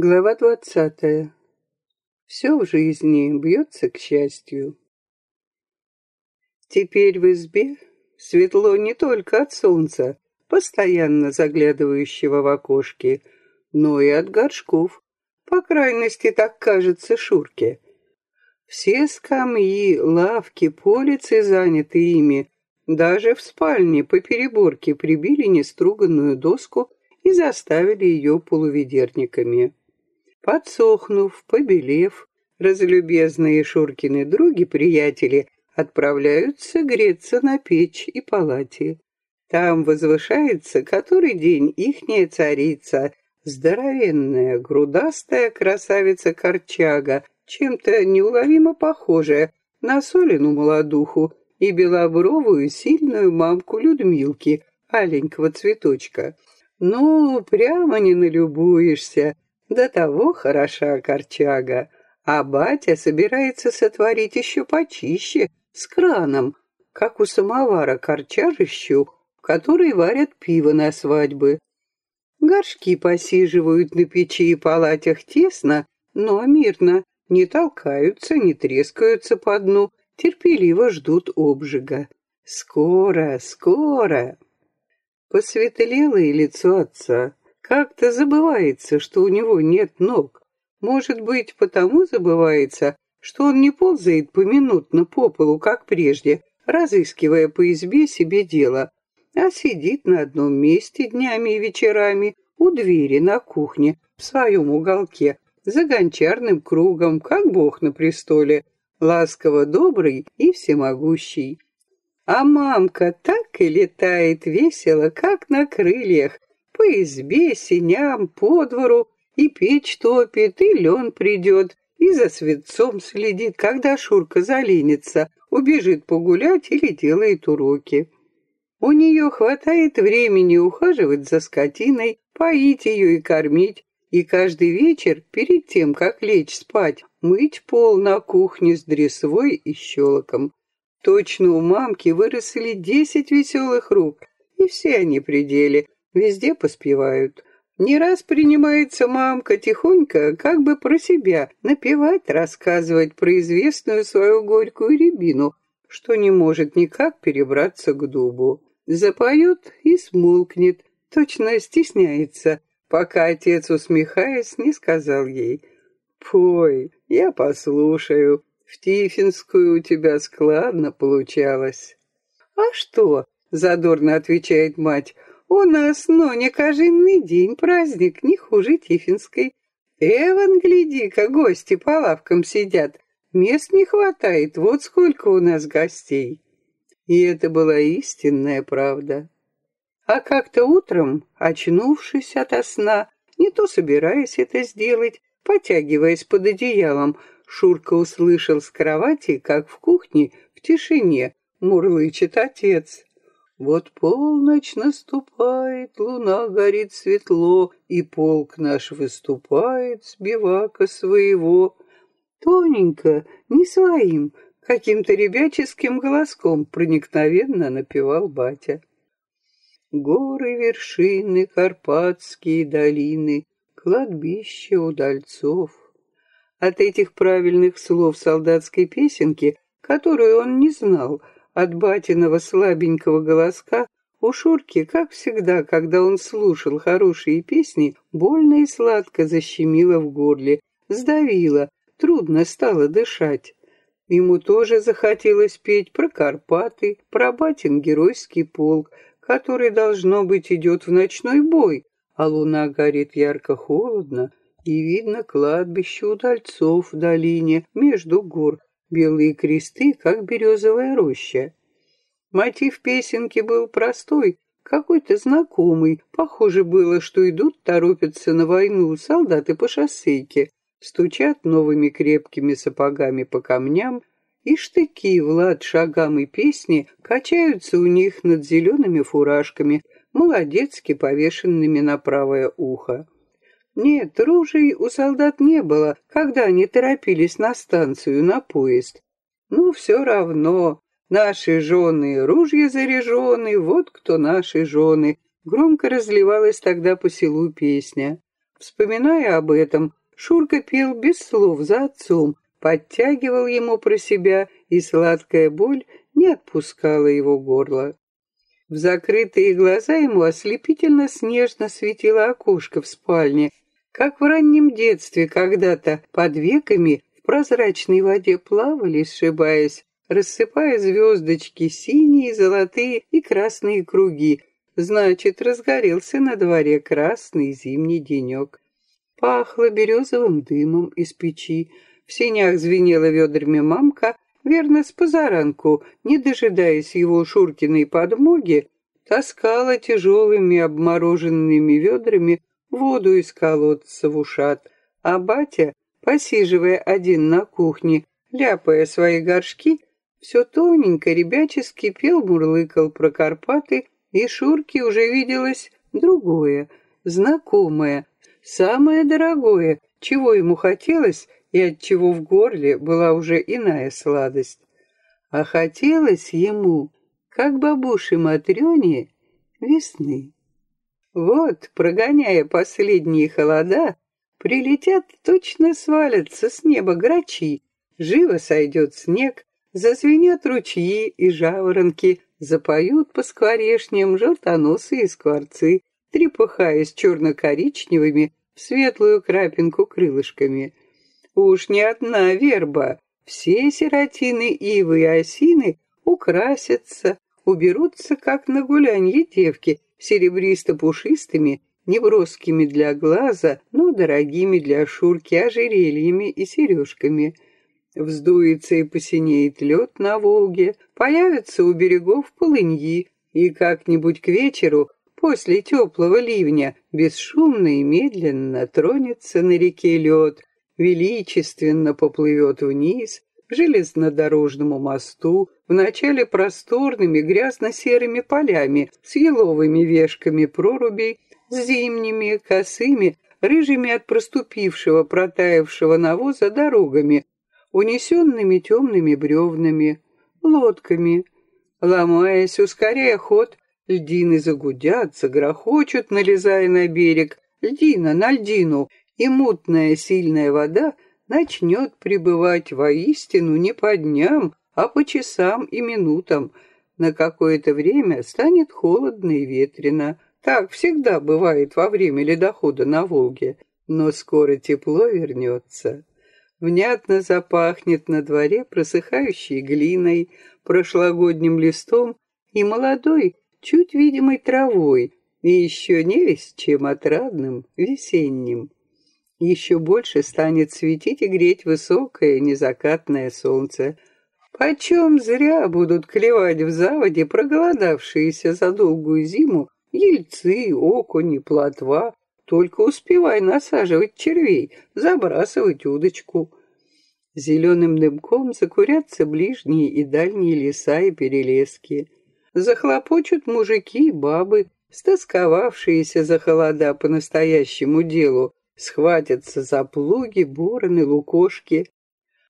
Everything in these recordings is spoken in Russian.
Глава двадцатая. Все в жизни бьется к счастью. Теперь в избе светло не только от солнца, постоянно заглядывающего в окошки, но и от горшков. По крайности, так кажется Шурке. Все скамьи, лавки, полицы заняты ими. Даже в спальне по переборке прибили неструганную доску и заставили ее полуведерниками. Подсохнув, побелев, разлюбезные Шуркины други-приятели отправляются греться на печь и палате. Там возвышается который день ихняя царица, здоровенная, грудастая красавица-корчага, чем-то неуловимо похожая на Солину молодуху и белобровую сильную мамку Людмилки, аленького цветочка. Ну, прямо не налюбуешься, до того хороша корчага, а батя собирается сотворить еще почище, с краном, как у самовара корчажищу, в которой варят пиво на свадьбы. Горшки посиживают на печи и палатях тесно, но мирно, не толкаются, не трескаются по дну, терпеливо ждут обжига. Скоро, скоро. Посветлело и лицо отца. Как-то забывается, что у него нет ног. Может быть, потому забывается, что он не ползает поминутно по полу, как прежде, разыскивая по избе себе дело, а сидит на одном месте днями и вечерами у двери на кухне в своем уголке, за гончарным кругом, как бог на престоле, ласково добрый и всемогущий. А мамка так и летает весело, как на крыльях, по избе, синям, по двору, и печь топит, и лен придет, и за светцом следит, когда Шурка заленится, убежит погулять или делает уроки. У нее хватает времени ухаживать за скотиной, поить ее и кормить, и каждый вечер, перед тем, как лечь спать, мыть пол на кухне с дресвой и щелоком. Точно у мамки выросли десять веселых рук, и все они при деле, везде поспевают. Не раз принимается мамка тихонько, как бы про себя, напевать, рассказывать про известную свою горькую рябину, что не может никак перебраться к дубу. Запоет и смолкнет, точно стесняется, пока отец, усмехаясь, не сказал ей «Пой, я послушаю, в Тифинскую у тебя складно получалось». «А что?» — задорно отвечает мать — у нас, но не кожинный день, праздник не хуже Тифинской. Эван, гляди-ка, гости по лавкам сидят. Мест не хватает, вот сколько у нас гостей. И это была истинная правда. А как-то утром, очнувшись ото сна, не то собираясь это сделать, потягиваясь под одеялом, Шурка услышал с кровати, как в кухне, в тишине, мурлычет отец. Вот полночь наступает, луна горит светло, И полк наш выступает с бивака своего. Тоненько, не своим, каким-то ребяческим голоском проникновенно напевал батя. Горы, вершины, карпатские долины, кладбище удальцов. От этих правильных слов солдатской песенки, которую он не знал, — от батиного слабенького голоска у Шурки, как всегда, когда он слушал хорошие песни, больно и сладко защемило в горле, сдавило, трудно стало дышать. Ему тоже захотелось петь про Карпаты, про батин геройский полк, который, должно быть, идет в ночной бой, а луна горит ярко-холодно, и видно кладбище удальцов в долине между гор, белые кресты, как березовая роща. Мотив песенки был простой, какой-то знакомый. Похоже было, что идут, торопятся на войну солдаты по шоссейке, стучат новыми крепкими сапогами по камням, и штыки в лад шагам и песни качаются у них над зелеными фуражками, молодецки повешенными на правое ухо. Нет, ружей у солдат не было, когда они торопились на станцию, на поезд. Ну, все равно, наши жены, ружья заряжены, вот кто наши жены. Громко разливалась тогда по селу песня. Вспоминая об этом, Шурка пел без слов за отцом, подтягивал ему про себя, и сладкая боль не отпускала его горло. В закрытые глаза ему ослепительно снежно светило окошко в спальне, как в раннем детстве когда-то под веками в прозрачной воде плавали, сшибаясь, рассыпая звездочки, синие, золотые и красные круги. Значит, разгорелся на дворе красный зимний денек. Пахло березовым дымом из печи, в сенях звенела ведрами мамка, верно, с позаранку, не дожидаясь его Шуркиной подмоги, таскала тяжелыми обмороженными ведрами воду из колодца в ушат, а батя, посиживая один на кухне, ляпая свои горшки, все тоненько, ребячески пел, мурлыкал про Карпаты, и Шурке уже виделось другое, знакомое, самое дорогое, чего ему хотелось и от чего в горле была уже иная сладость. А хотелось ему, как бабуше Матрёне, весны. Вот, прогоняя последние холода, прилетят, точно свалятся с неба грачи, живо сойдет снег, зазвенят ручьи и жаворонки, запоют по скворешням желтоносые скворцы, трепыхаясь черно-коричневыми в светлую крапинку крылышками — Уж не одна верба, все сиротины, ивы и осины украсятся, уберутся, как на гулянье девки, серебристо-пушистыми, неброскими для глаза, но дорогими для шурки ожерельями и сережками. Вздуется и посинеет лед на Волге, появятся у берегов полыньи, и как-нибудь к вечеру, после теплого ливня, бесшумно и медленно тронется на реке лед, величественно поплывет вниз железнодорожному мосту, вначале просторными грязно-серыми полями с еловыми вешками прорубей, с зимними, косыми, рыжими от проступившего, протаявшего навоза дорогами, унесенными темными бревнами, лодками. Ломаясь, ускоряя ход, льдины загудят, загрохочут, налезая на берег, льдина на льдину, и мутная сильная вода начнет пребывать воистину не по дням, а по часам и минутам. На какое-то время станет холодно и ветрено. Так всегда бывает во время ледохода на Волге. Но скоро тепло вернется. Внятно запахнет на дворе просыхающей глиной, прошлогодним листом и молодой, чуть видимой травой, и еще не весь чем отрадным, весенним еще больше станет светить и греть высокое незакатное солнце. Почем зря будут клевать в заводе проголодавшиеся за долгую зиму ельцы, окуни, плотва. Только успевай насаживать червей, забрасывать удочку. Зеленым дымком закурятся ближние и дальние леса и перелески. Захлопочут мужики и бабы, стосковавшиеся за холода по настоящему делу, схватятся за плуги, бороны, лукошки.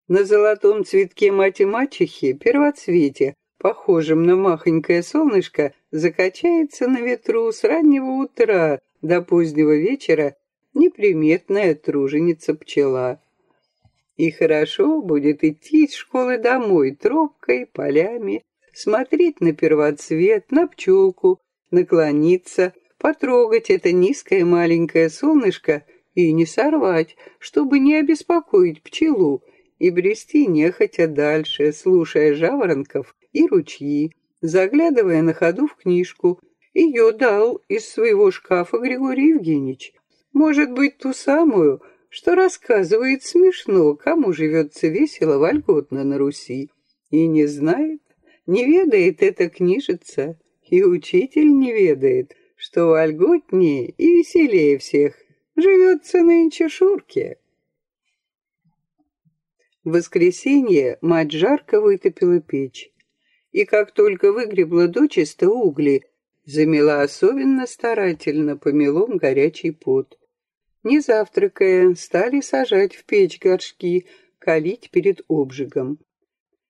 На золотом цветке мати-мачехи, первоцвете, похожем на махонькое солнышко, закачается на ветру с раннего утра до позднего вечера неприметная труженица-пчела. И хорошо будет идти из школы домой тропкой, полями, смотреть на первоцвет, на пчелку, наклониться, потрогать это низкое маленькое солнышко — и не сорвать, чтобы не обеспокоить пчелу, и брести нехотя дальше, слушая жаворонков и ручьи, заглядывая на ходу в книжку. Ее дал из своего шкафа Григорий Евгеньевич. Может быть, ту самую, что рассказывает смешно, кому живется весело, вольготно на Руси. И не знает, не ведает эта книжица, и учитель не ведает, что вольготнее и веселее всех Живется нынче Шурке. В воскресенье мать жарко вытопила печь. И как только выгребла дочисто угли, замела особенно старательно помелом горячий пот. Не завтракая, стали сажать в печь горшки, калить перед обжигом.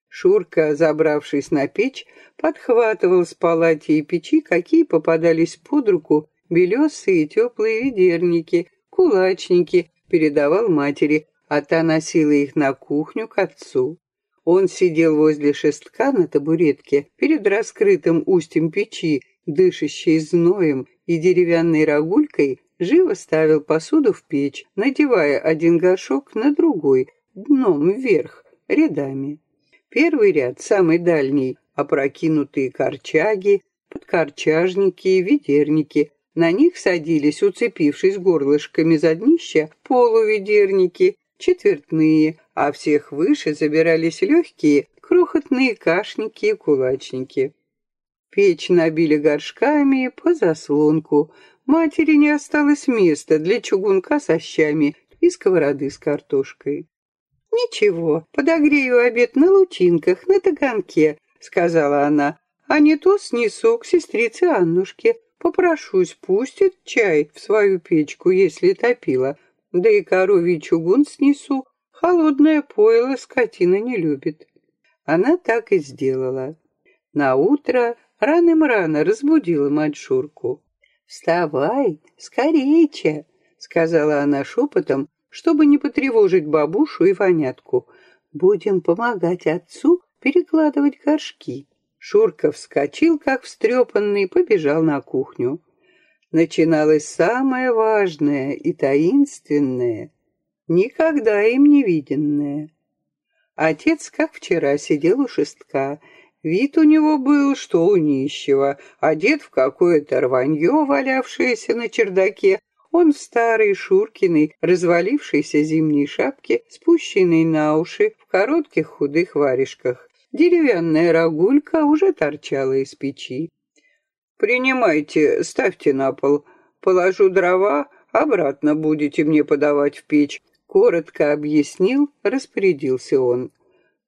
Шурка, забравшись на печь, подхватывал с палати и печи, какие попадались под руку, белесые теплые ведерники, кулачники передавал матери, а та носила их на кухню к отцу. Он сидел возле шестка на табуретке перед раскрытым устьем печи, дышащей зноем и деревянной рогулькой, живо ставил посуду в печь, надевая один горшок на другой, дном вверх, рядами. Первый ряд, самый дальний, опрокинутые корчаги, подкорчажники и ведерники. На них садились, уцепившись горлышками за днища, полуведерники, четвертные, а всех выше забирались легкие, крохотные кашники и кулачники. Печь набили горшками по заслонку. Матери не осталось места для чугунка со щами и сковороды с картошкой. «Ничего, подогрею обед на лучинках, на таганке», — сказала она. «А не то снесу к сестрице Аннушке. Попрошусь, пустит чай в свою печку, если топила. Да и коровий чугун снесу. Холодное пойло скотина не любит». Она так и сделала. На утро раным-рано разбудила мать Шурку. «Вставай, скорейче!» — сказала она шепотом, чтобы не потревожить бабушу и вонятку. Будем помогать отцу перекладывать горшки. Шурка вскочил, как встрепанный, побежал на кухню. Начиналось самое важное и таинственное, никогда им не виденное. Отец, как вчера, сидел у шестка. Вид у него был, что у нищего, одет в какое-то рванье, валявшееся на чердаке, он в старой Шуркиной, развалившейся зимней шапке, спущенной на уши, в коротких худых варежках. Деревянная рогулька уже торчала из печи. «Принимайте, ставьте на пол. Положу дрова, обратно будете мне подавать в печь», — коротко объяснил, распорядился он.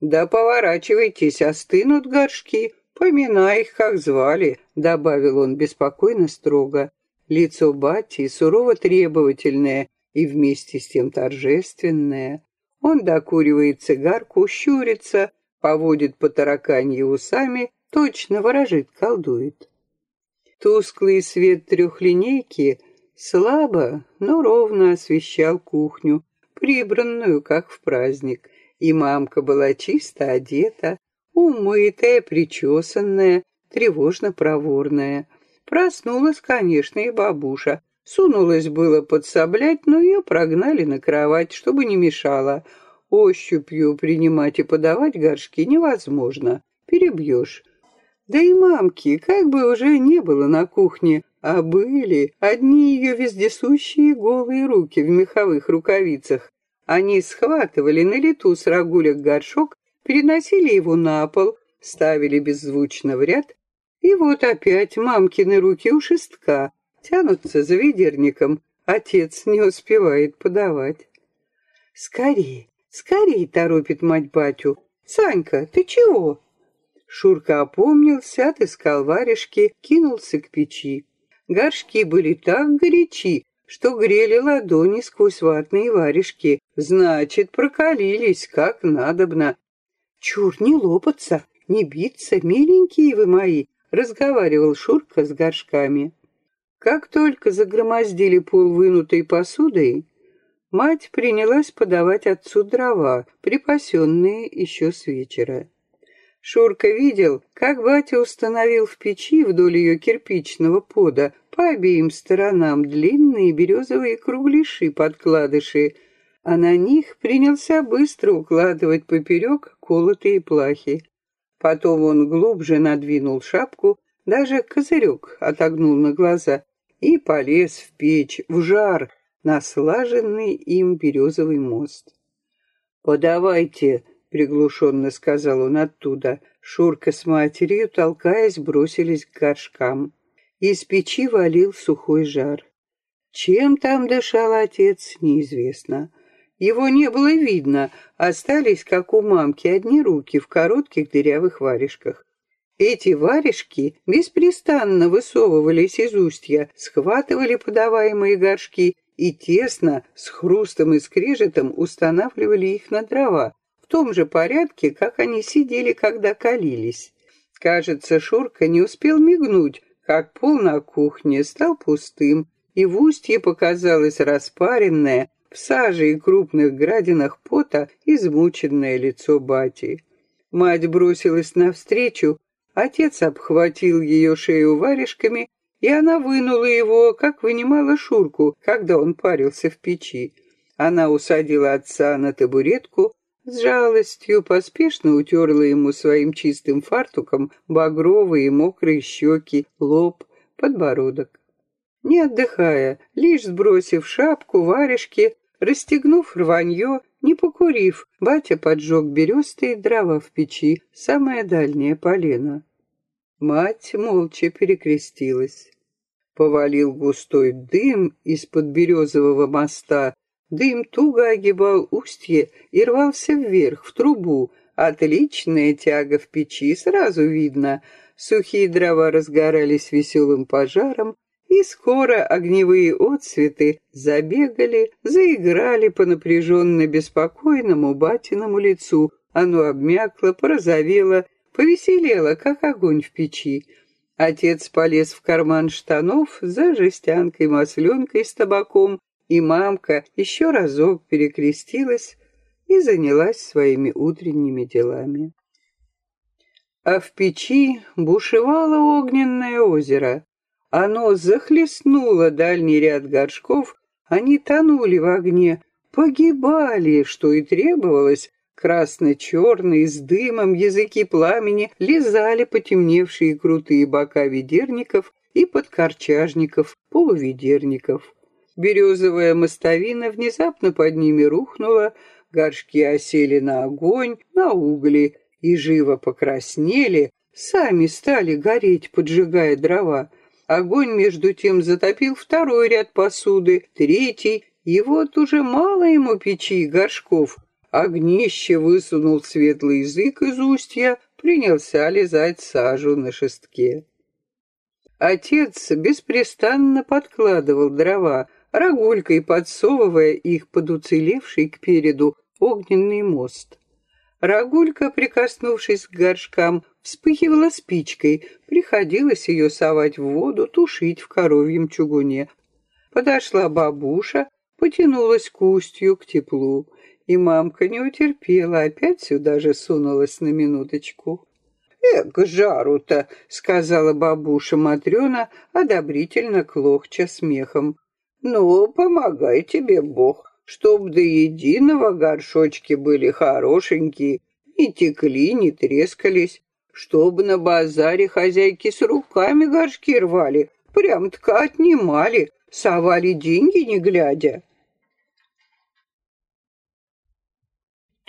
«Да поворачивайтесь, остынут горшки, поминай их, как звали», — добавил он беспокойно строго. Лицо Бати сурово требовательное и вместе с тем торжественное. Он докуривает цигарку, щурится, поводит по тараканье усами, точно ворожит, колдует. Тусклый свет трехлинейки слабо, но ровно освещал кухню, прибранную, как в праздник, и мамка была чисто одета, умытая, причесанная, тревожно-проворная. Проснулась, конечно, и бабуша. Сунулась было подсоблять, но ее прогнали на кровать, чтобы не мешала. Ощупью принимать и подавать горшки невозможно. Перебьешь. Да и мамки, как бы уже не было на кухне, а были одни ее вездесущие голые руки в меховых рукавицах. Они схватывали на лету с рагулек горшок, переносили его на пол, ставили беззвучно в ряд и вот опять мамкины руки у шестка тянутся за ведерником. Отец не успевает подавать. «Скорей, скорей!» — торопит мать батю. «Санька, ты чего?» Шурка опомнился, отыскал варежки, кинулся к печи. Горшки были так горячи, что грели ладони сквозь ватные варежки. Значит, прокалились, как надобно. Чур, не лопаться, не биться, миленькие вы мои, разговаривал Шурка с горшками. Как только загромоздили пол вынутой посудой, мать принялась подавать отцу дрова, припасенные еще с вечера. Шурка видел, как батя установил в печи вдоль ее кирпичного пода по обеим сторонам длинные березовые кругляши-подкладыши, а на них принялся быстро укладывать поперек колотые плахи. Потом он глубже надвинул шапку, даже козырек отогнул на глаза и полез в печь, в жар, на слаженный им березовый мост. «Подавайте», — приглушенно сказал он оттуда. Шурка с матерью, толкаясь, бросились к горшкам. Из печи валил сухой жар. Чем там дышал отец, неизвестно. Его не было видно, остались, как у мамки, одни руки в коротких дырявых варежках. Эти варежки беспрестанно высовывались из устья, схватывали подаваемые горшки и тесно, с хрустом и скрежетом устанавливали их на дрова, в том же порядке, как они сидели, когда калились. Кажется, Шурка не успел мигнуть, как пол на кухне стал пустым, и в устье показалось распаренное, в саже и крупных градинах пота измученное лицо бати. Мать бросилась навстречу, отец обхватил ее шею варежками, и она вынула его, как вынимала Шурку, когда он парился в печи. Она усадила отца на табуретку, с жалостью поспешно утерла ему своим чистым фартуком багровые мокрые щеки, лоб, подбородок. Не отдыхая, лишь сбросив шапку, варежки, расстегнув рванье, не покурив, батя поджег берестые дрова в печи, самое дальнее полено. Мать молча перекрестилась. Повалил густой дым из-под березового моста, Дым туго огибал устье и рвался вверх, в трубу. Отличная тяга в печи, сразу видно. Сухие дрова разгорались веселым пожаром, и скоро огневые отсветы забегали, заиграли по напряженно-беспокойному батиному лицу. Оно обмякло, порозовело, повеселело, как огонь в печи. Отец полез в карман штанов за жестянкой-масленкой с табаком и мамка еще разок перекрестилась и занялась своими утренними делами. А в печи бушевало огненное озеро. Оно захлестнуло дальний ряд горшков, они тонули в огне, погибали, что и требовалось, красно-черные, с дымом языки пламени лизали потемневшие крутые бока ведерников и подкорчажников, полуведерников. Березовая мостовина внезапно под ними рухнула, горшки осели на огонь, на угли и живо покраснели, сами стали гореть, поджигая дрова. Огонь между тем затопил второй ряд посуды, третий, и вот уже мало ему печи и горшков. Огнище высунул светлый язык из устья, принялся лизать сажу на шестке. Отец беспрестанно подкладывал дрова, рогулькой подсовывая их под уцелевший к переду огненный мост. Рогулька, прикоснувшись к горшкам, вспыхивала спичкой, приходилось ее совать в воду, тушить в коровьем чугуне. Подошла бабуша, потянулась к устью, к теплу, и мамка не утерпела, опять сюда же сунулась на минуточку. «Эк, жару-то!» — сказала бабуша Матрена, одобрительно клохча смехом. Ну, помогай тебе Бог, чтоб до единого горшочки были хорошенькие, не текли, не трескались, чтоб на базаре хозяйки с руками горшки рвали, прям-таки отнимали, совали деньги не глядя.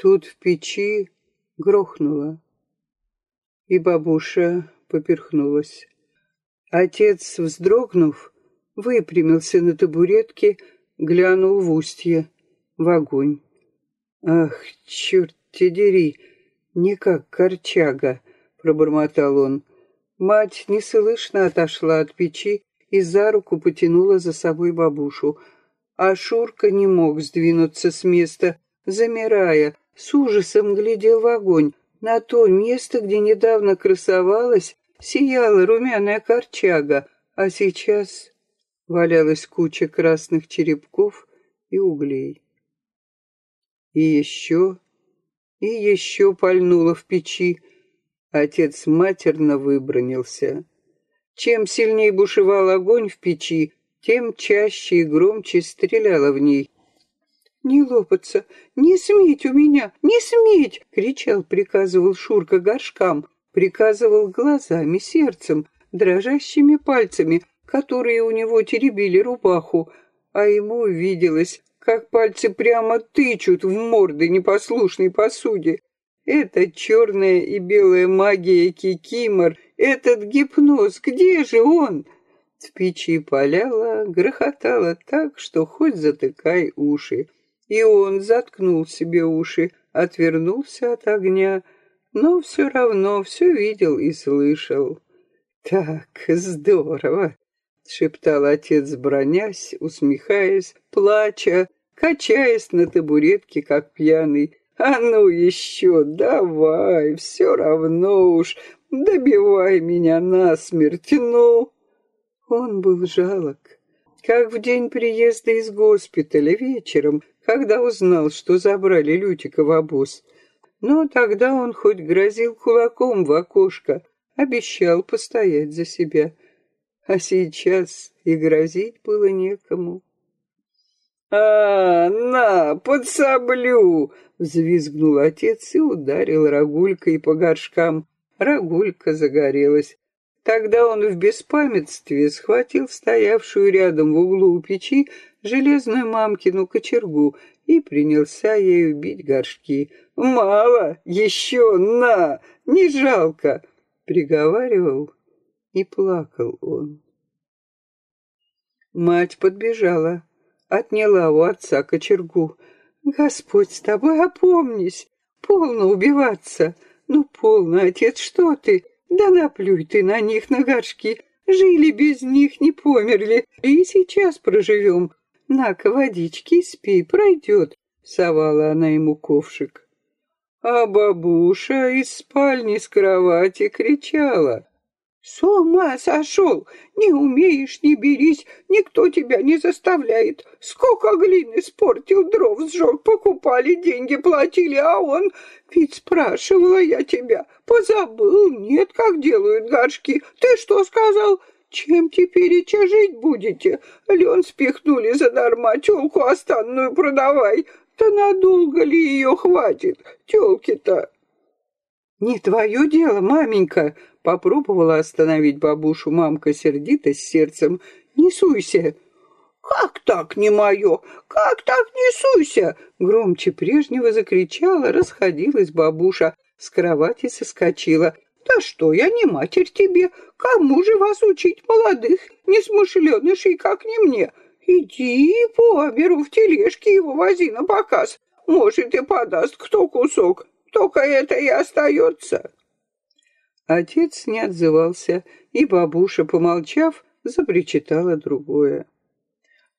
Тут в печи грохнуло, и бабуша поперхнулась. Отец, вздрогнув, выпрямился на табуретке, глянул в устье, в огонь. «Ах, черт те дери, не как корчага!» — пробормотал он. Мать неслышно отошла от печи и за руку потянула за собой бабушу. А Шурка не мог сдвинуться с места, замирая, с ужасом глядел в огонь. На то место, где недавно красовалась, сияла румяная корчага, а сейчас валялась куча красных черепков и углей. И еще, и еще пальнуло в печи. Отец матерно выбронился. Чем сильнее бушевал огонь в печи, тем чаще и громче стреляло в ней. «Не лопаться! Не сметь у меня! Не сметь!» — кричал, приказывал Шурка горшкам, приказывал глазами, сердцем, дрожащими пальцами, которые у него теребили рубаху, а ему виделось, как пальцы прямо тычут в морды непослушной посуде. Это черная и белая магия Кикимор, этот гипноз, где же он? В печи паляло, грохотало так, что хоть затыкай уши. И он заткнул себе уши, отвернулся от огня, но все равно все видел и слышал. Так здорово! — шептал отец, бронясь, усмехаясь, плача, качаясь на табуретке, как пьяный. «А ну еще, давай, все равно уж, добивай меня насмерть, ну!» Он был жалок. как в день приезда из госпиталя вечером, когда узнал, что забрали Лютика в обоз. Но тогда он хоть грозил кулаком в окошко, обещал постоять за себя. А сейчас и грозить было некому. «А, на, подсоблю!» — взвизгнул отец и ударил рогулькой по горшкам. Рогулька загорелась. Тогда он в беспамятстве схватил стоявшую рядом в углу у печи железную мамкину кочергу и принялся ею бить горшки. «Мало! Еще на! Не жалко!» — приговаривал и плакал он. Мать подбежала, отняла у отца кочергу. «Господь с тобой, опомнись! Полно убиваться! Ну, полно, отец, что ты? Да наплюй ты на них, на горшки. Жили без них, не померли. И сейчас проживем. На-ка, водички, спи, пройдет. Совала она ему ковшик. А бабуша из спальни с кровати кричала. «С ума сошел! Не умеешь, не берись, никто тебя не заставляет. Сколько глины спортил, дров сжег, покупали, деньги платили, а он... Ведь спрашивала я тебя, позабыл, нет, как делают горшки. Ты что сказал? Чем теперь и жить будете? Лен спихнули задарма, телку останную продавай. Да надолго ли ее хватит, телки-то?» «Не твое дело, маменька!» Попробовала остановить бабушу мамка сердито с сердцем. «Не суйся!» «Как так не мое? Как так не суйся?» Громче прежнего закричала, расходилась бабуша, с кровати соскочила. «Да что, я не матерь тебе, кому же вас учить молодых, несмышленышей, как не мне? Иди по миру в тележке его вози на показ, может и подаст кто кусок, только это и остается». Отец не отзывался, и бабуша, помолчав, запричитала другое.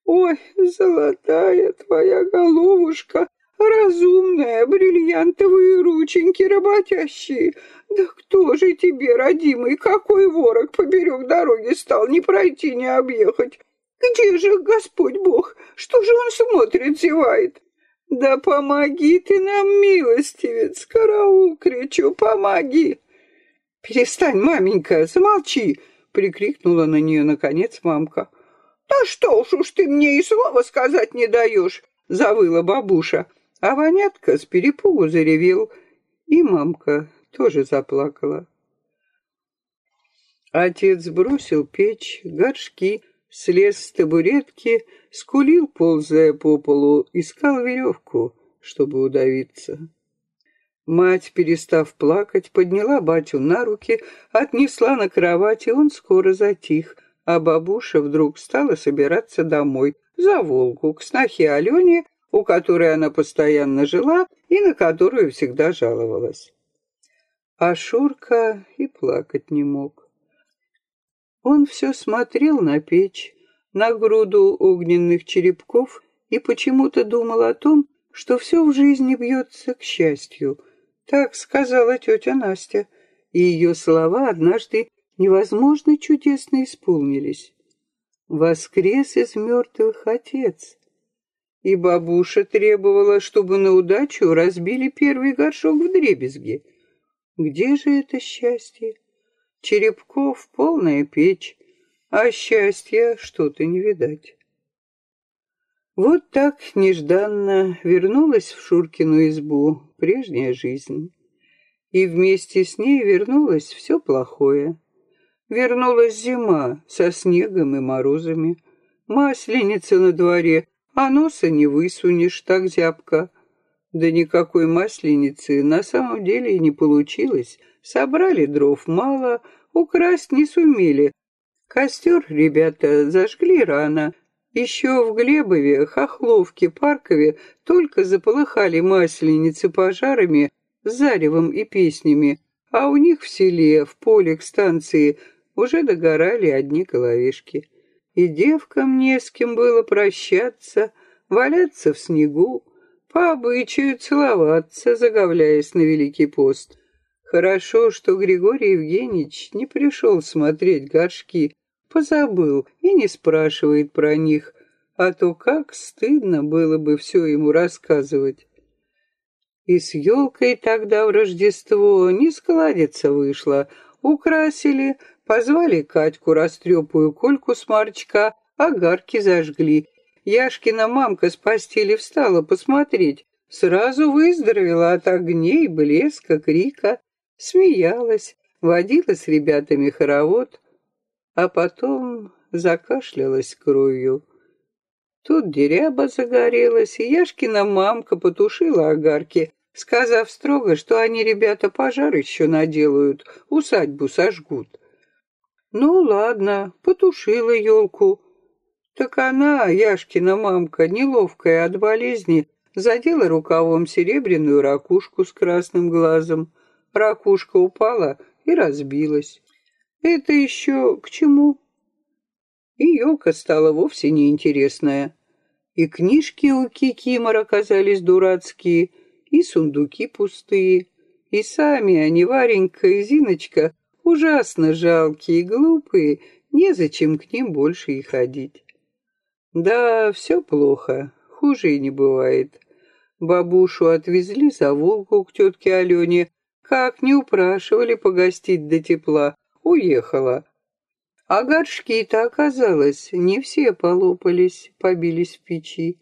«Ой, золотая твоя головушка, разумная, бриллиантовые рученьки работящие! Да кто же тебе, родимый, какой ворог поберег дороги стал, не пройти, не объехать? Где же Господь Бог? Что же он смотрит, зевает? Да помоги ты нам, милостивец, караул, кричу, помоги!» «Перестань, маменька, замолчи!» — прикрикнула на нее, наконец, мамка. «Да что уж уж ты мне и слова сказать не даешь!» — завыла бабуша. А Ванятка с перепугу заревел, и мамка тоже заплакала. Отец бросил печь, горшки, слез с табуретки, скулил, ползая по полу, искал веревку, чтобы удавиться. Мать, перестав плакать, подняла батю на руки, отнесла на кровать, и он скоро затих, а бабуша вдруг стала собираться домой, за Волгу, к снохе Алене, у которой она постоянно жила и на которую всегда жаловалась. А Шурка и плакать не мог. Он все смотрел на печь, на груду огненных черепков и почему-то думал о том, что все в жизни бьется к счастью — так сказала тетя Настя, и ее слова однажды невозможно чудесно исполнились. Воскрес из мертвых отец. И бабуша требовала, чтобы на удачу разбили первый горшок в дребезги. Где же это счастье? Черепков полная печь, а счастья что-то не видать. Вот так нежданно вернулась в Шуркину избу прежняя жизнь. И вместе с ней вернулось все плохое. Вернулась зима со снегом и морозами. Масленица на дворе, а носа не высунешь, так зябко. Да никакой масленицы на самом деле и не получилось. Собрали дров мало, украсть не сумели. Костер ребята зажгли рано, еще в Глебове, Хохловке, Паркове только заполыхали масленицы пожарами, заревом и песнями, а у них в селе, в поле к станции, уже догорали одни головешки. И девкам не с кем было прощаться, валяться в снегу, по обычаю целоваться, заговляясь на Великий пост. Хорошо, что Григорий Евгеньевич не пришел смотреть горшки, позабыл и не спрашивает про них, а то как стыдно было бы все ему рассказывать. И с елкой тогда в Рождество не складится вышло. Украсили, позвали Катьку растрепую кольку с марчка, огарки зажгли. Яшкина мамка с постели встала посмотреть. Сразу выздоровела от огней, блеска, крика. Смеялась, водила с ребятами хоровод, а потом закашлялась кровью. Тут деряба загорелась, и Яшкина мамка потушила огарки, сказав строго, что они, ребята, пожар еще наделают, усадьбу сожгут. Ну, ладно, потушила елку. Так она, Яшкина мамка, неловкая от болезни, задела рукавом серебряную ракушку с красным глазом. Ракушка упала и разбилась. Это еще к чему? И елка стала вовсе неинтересная. И книжки у Кикимор оказались дурацкие, и сундуки пустые, и сами они, Варенька и Зиночка, ужасно жалкие и глупые, незачем к ним больше и ходить. Да, все плохо, хуже и не бывает. Бабушу отвезли за Волгу к тетке Алене, как не упрашивали погостить до тепла, уехала. А горшки-то, оказалось, не все полопались, побились в печи.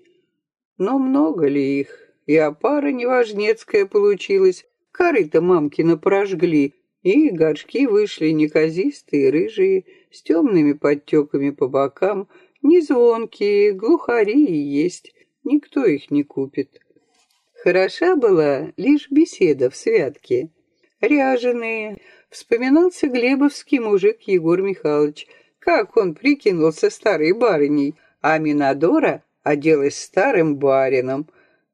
Но много ли их? И опара неважнецкая получилась, корыто мамкина прожгли, и горшки вышли неказистые, рыжие, с темными подтеками по бокам, не звонкие, глухари и есть, никто их не купит. Хороша была лишь беседа в святке. Ряженые, вспоминался глебовский мужик Егор Михайлович, как он прикинулся старой барыней, а Минадора оделась старым барином.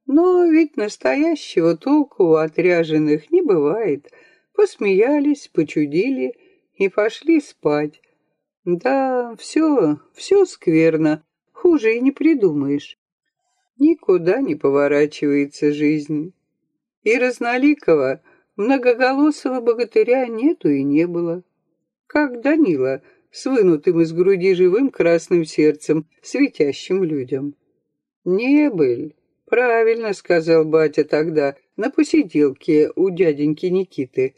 Но ведь настоящего толку у отряженных не бывает. Посмеялись, почудили и пошли спать. Да, все, все скверно, хуже и не придумаешь. Никуда не поворачивается жизнь. И разноликого, многоголосого богатыря нету и не было. Как Данила с вынутым из груди живым красным сердцем, светящим людям. Не был. Правильно сказал батя тогда, на посиделке у дяденьки Никиты.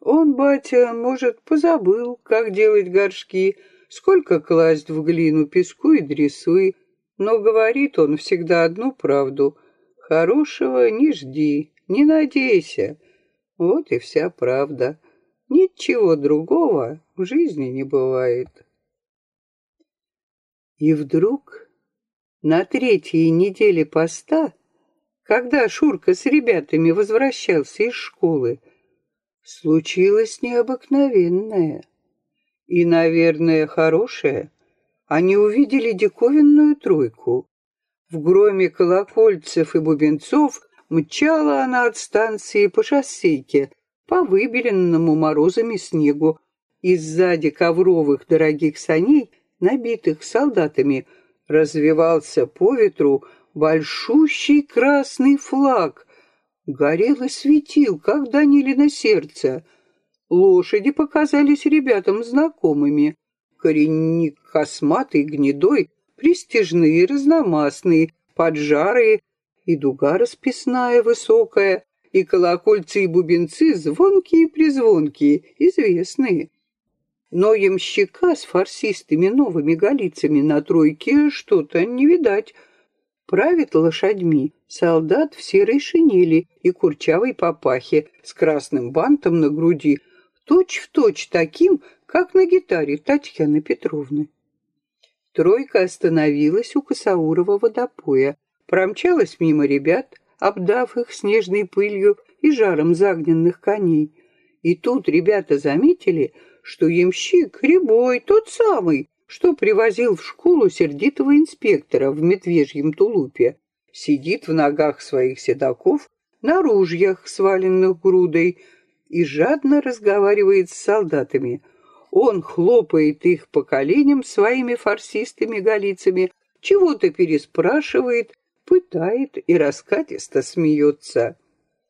Он, батя, может, позабыл, как делать горшки, сколько класть в глину песку и дресвы, но говорит он всегда одну правду. Хорошего не жди, не надейся. Вот и вся правда. Ничего другого в жизни не бывает. И вдруг на третьей неделе поста, когда Шурка с ребятами возвращался из школы, случилось необыкновенное и, наверное, хорошее. Они увидели диковинную тройку. В громе колокольцев и бубенцов мчала она от станции по шоссейке, по выбеленному морозами снегу, и сзади ковровых дорогих саней, набитых солдатами, развивался по ветру большущий красный флаг. Горел и светил, как Данили на сердце. Лошади показались ребятам знакомыми. Коренник косматый, гнедой, престижные, разномастные, поджарые, и дуга расписная высокая, и колокольцы и бубенцы звонкие-призвонкие, известные. Но ямщика с фарсистыми новыми голицами на тройке что-то не видать. Правит лошадьми солдат в серой шинели и курчавой папахе с красным бантом на груди, точь-в-точь точь таким, как на гитаре Татьяны Петровны. Тройка остановилась у Косаурова водопоя, промчалась мимо ребят, обдав их снежной пылью и жаром загненных коней. И тут ребята заметили, что ямщик Рябой, тот самый, что привозил в школу сердитого инспектора в медвежьем тулупе, сидит в ногах своих седаков на ружьях, сваленных грудой, и жадно разговаривает с солдатами. Он хлопает их по коленям своими фарсистыми голицами, чего-то переспрашивает, пытает и раскатисто смеется.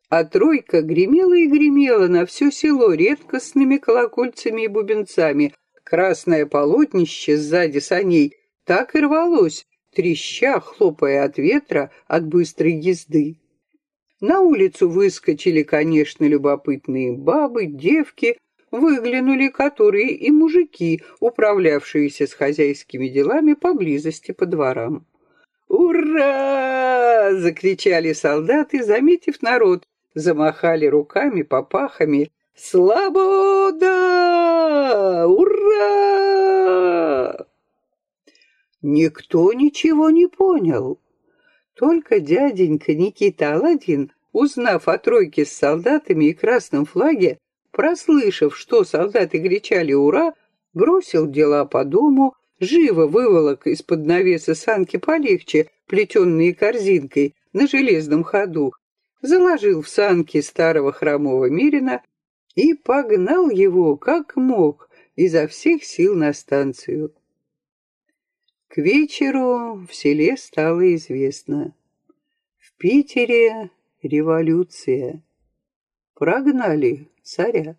А тройка гремела и гремела на все село редкостными колокольцами и бубенцами, Красное полотнище сзади саней так и рвалось, треща, хлопая от ветра, от быстрой езды. На улицу выскочили, конечно, любопытные бабы, девки, выглянули которые и мужики, управлявшиеся с хозяйскими делами поблизости по дворам. «Ура!» — закричали солдаты, заметив народ, замахали руками, попахами. «Свобода! Ура!» Никто ничего не понял. Только дяденька Никита Аладдин, узнав о тройке с солдатами и красном флаге, прослышав, что солдаты кричали «Ура!», бросил дела по дому, живо выволок из-под навеса санки полегче, плетенные корзинкой, на железном ходу, заложил в санки старого хромого Мирина и погнал его, как мог, изо всех сил на станцию. К вечеру в селе стало известно. В Питере революция. Прогнали царя.